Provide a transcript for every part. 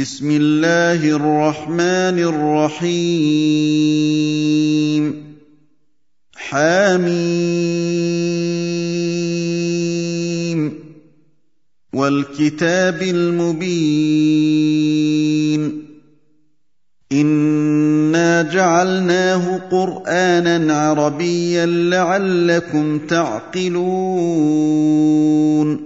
بسم الله الرحمن الرحيم. حميم. والكتاب المبين. إنا جعلناه قرآنا عربيا لعلكم تعقلون.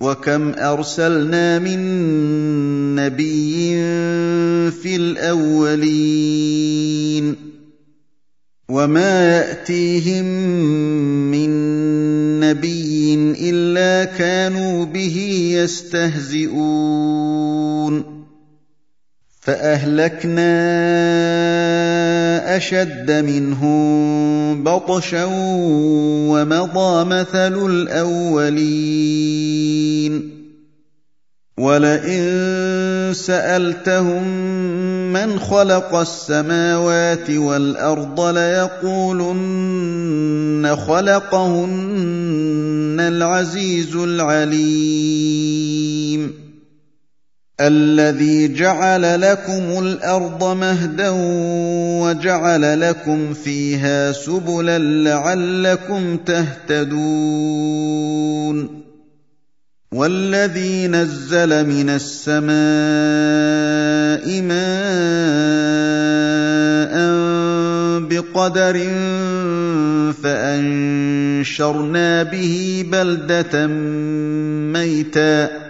وكم ارسلنا من نبي في الاولين وما ياتيهم من نبي الا كانوا به يستهزئون فاهلكنا اشد منهم بطشا ومضى مثل الاولين ولئن سالتهم من خلق السماوات والارض ليقولن خلقهن العزيز العليم الذي جعل لكم الأرض مهدا وجعل لكم فيها سبلا لعلكم تهتدون والذي نزل من السماء ماء بقدر فأنشرنا به بلدة ميتا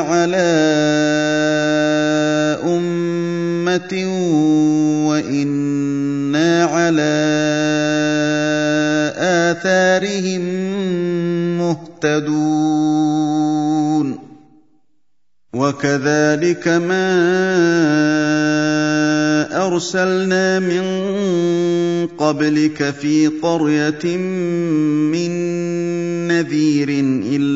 عَلَىٰ أُمَّةٍ وَإِنَّا عَلَىٰ آثَارِهِم مهتدون وكذلك ما ارسلنا من قبلك في قريه من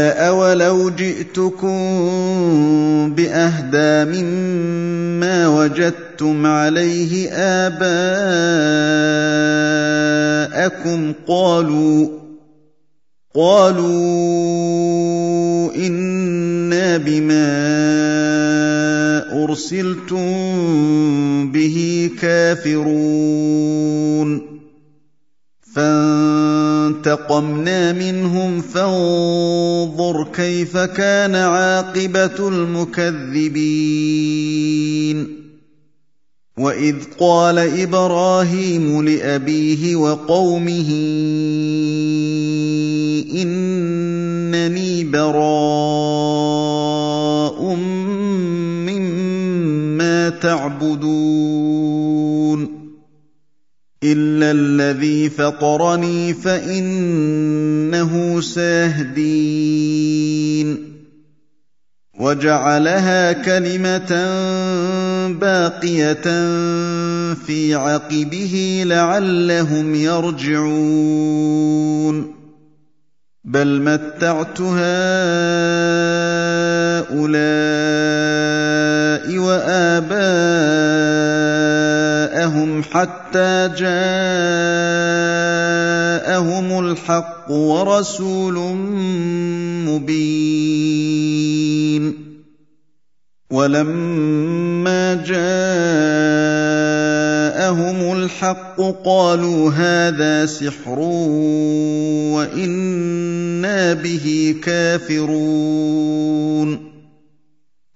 قال اولو جئتكم باهدى مما وجدتم عليه اباءكم قالوا قالوا أنا بما ارسلتم به كافرون فانتقمنا منهم فانظر كيف كان عاقبة المكذبين. وإذ قال إبراهيم لأبيه وقومه إنني براء مما تعبدون. الا الذي فطرني فانه سيهدين وجعلها كلمه باقيه في عقبه لعلهم يرجعون بل متعت هؤلاء واباءهم حتى جاءهم الحق ورسول مبين. ولما جاءهم الحق قالوا هذا سحر وإنا به كافرون.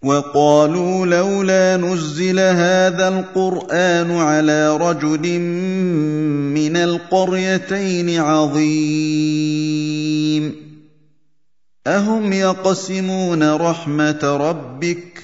وقالوا لولا نزل هذا القرآن على رجل من القريتين عظيم. أهم يقسمون رحمة ربك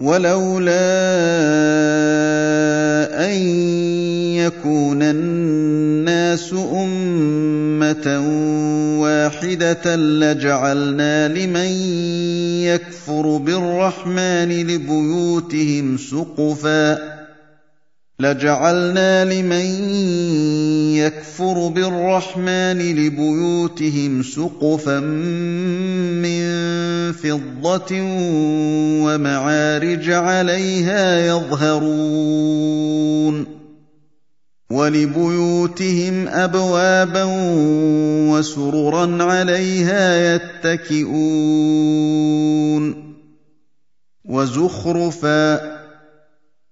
ولولا أن يكون الناس أمة واحدة لجعلنا لمن يكفر بالرحمن لبيوتهم سقفا لجعلنا لمن يكفر بالرحمن لبيوتهم سقفا من فضة ومعارج عليها يظهرون ولبيوتهم أبوابا وسررا عليها يتكئون وزخرفا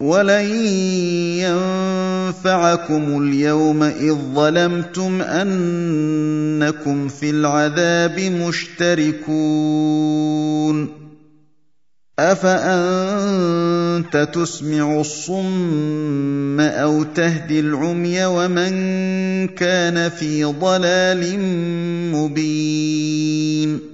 ولن ينفعكم اليوم اذ ظلمتم انكم في العذاب مشتركون افانت تسمع الصم أو تهدي العمي ومن كان في ضلال مبين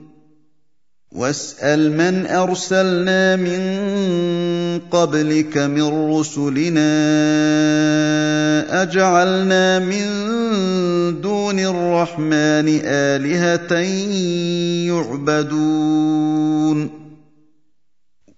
وَاسْأَلْ مَنْ أَرْسَلْنَا مِن قَبْلِكَ مِن رُّسُلِنَا أَجَعَلْنَا مِن دُونِ الرَّحْمَٰنِ آلِهَةً يُعْبَدُونَ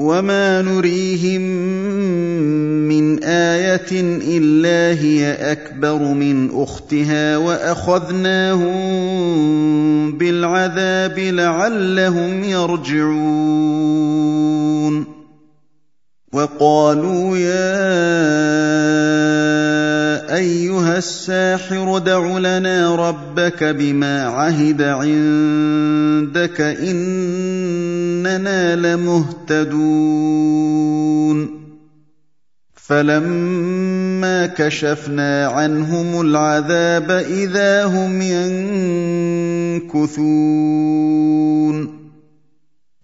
وَمَا نُرِيهِم مِّنْ آيَةٍ إِلَّا هِيَ أَكْبَرُ مِنْ أُخْتِهَا وَأَخَذْنَاهُم بِالْعَذَابِ لَعَلَّهُمْ يَرْجِعُونَ وَقَالُوا يَا أيها الساحر ادع لنا ربك بما عهد عندك إننا لمهتدون. فلما كشفنا عنهم العذاب إذا هم ينكثون.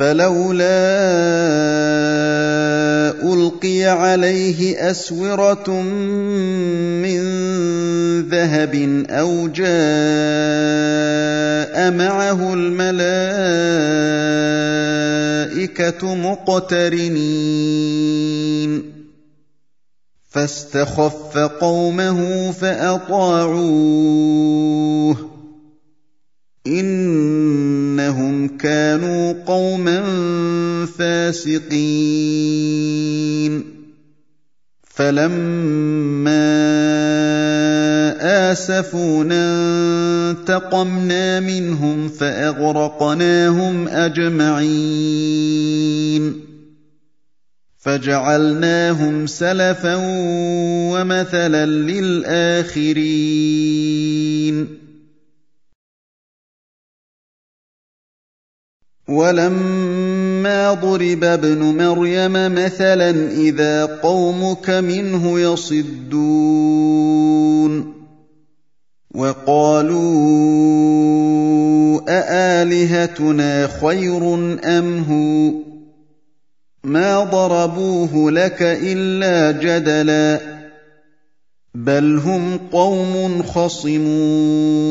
فلولا ألقي عليه أسورة من ذهب أو جاء معه الملائكة مقترنين. فاستخف قومه فأطاعوه. إِنَّهُمْ كَانُوا قَوْمًا فَاسِقِينَ. فَلَمَّا آسَفُونَا انتَقَمْنَا مِنْهُمْ فَأَغْرَقْنَاهُمْ أَجْمَعِينَ. فَجَعَلْنَاهُمْ سَلَفًا وَمَثَلًا لِّلْآخِرِينَ. وَلَمَّا ضُرِبَ ابْنُ مَرْيَمَ مَثَلًا إِذَا قَوْمُكَ مِنْهُ يَصِدُّونَ وَقَالُوا أَآلِهَتُنَا خَيْرٌ أَمْ هُوَ مَا ضَرَبُوهُ لَكَ إِلَّا جَدَلًا بَلْ هُمْ قَوْمٌ خَصِمُونَ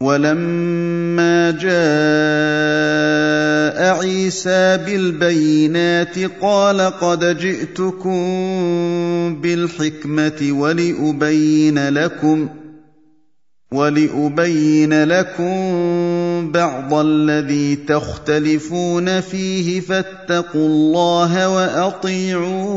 ولما جاء عيسى بالبينات قال قد جئتكم بالحكمة ولأبين لكم ولأبين لكم بعض الذي تختلفون فيه فاتقوا الله وأطيعون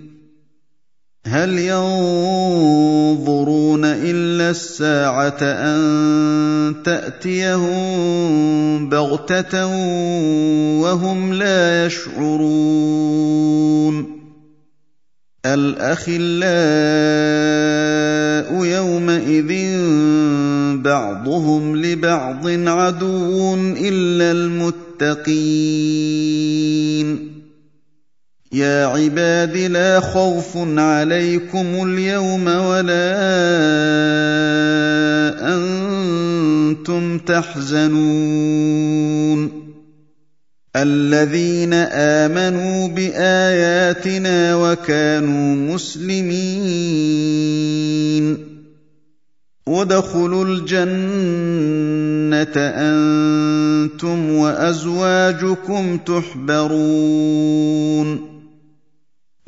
هل ينظرون إلا الساعة أن تأتيهم بغتة وهم لا يشعرون؟ الأخلاء يومئذ بعضهم لبعض عدو إلا المتقين. يا عباد لا خوف عليكم اليوم ولا أنتم تحزنون الذين امنوا باياتنا وكانوا مسلمين ادخلوا الجنه أنتم وازواجكم تحبرون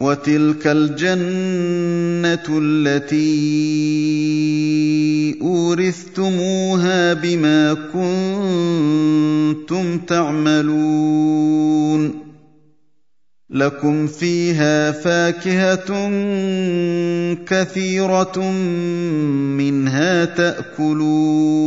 وتلك الجنة التي أورثتموها بما كنتم تعملون. لكم فيها فاكهة كثيرة منها تأكلون.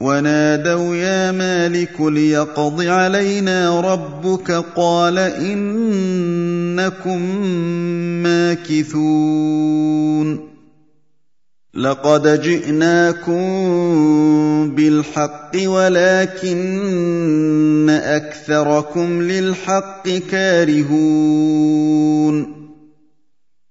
ونادوا يا مالك ليقض علينا ربك قال إنكم ماكثون. لقد جئناكم بالحق ولكن أكثركم للحق كارهون.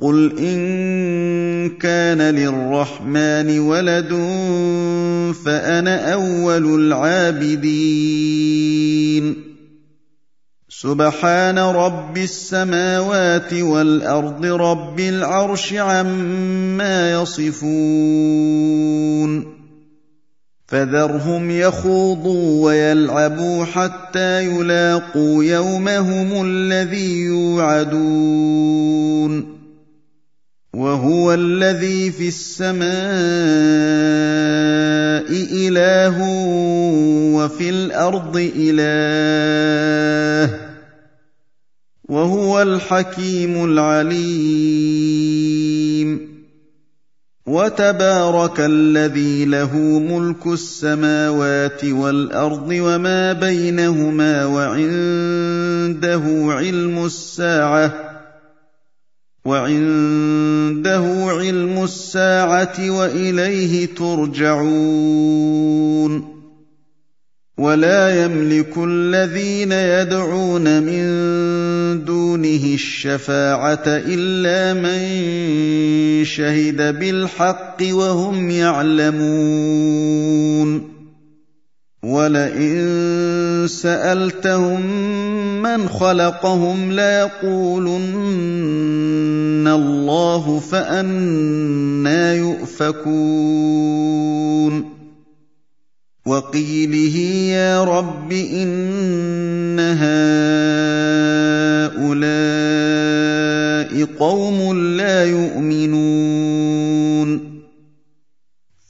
قل ان كان للرحمن ولد فانا اول العابدين سبحان رب السماوات والارض رب العرش عما يصفون فذرهم يخوضوا ويلعبوا حتى يلاقوا يومهم الذي يوعدون وهو الذي في السماء إله وفي الأرض إله وهو الحكيم العليم وتبارك الذي له ملك السماوات والأرض وما بينهما وعنده علم الساعة وعنده علم الساعة وإليه ترجعون. ولا يملك الذين يدعون من دونه الشفاعة إلا من شهد بالحق وهم يعلمون. ولئن سألتهم من خلقهم ليقولن الله فانى يؤفكون. وقيله يا رب إن هؤلاء قوم لا يؤمنون.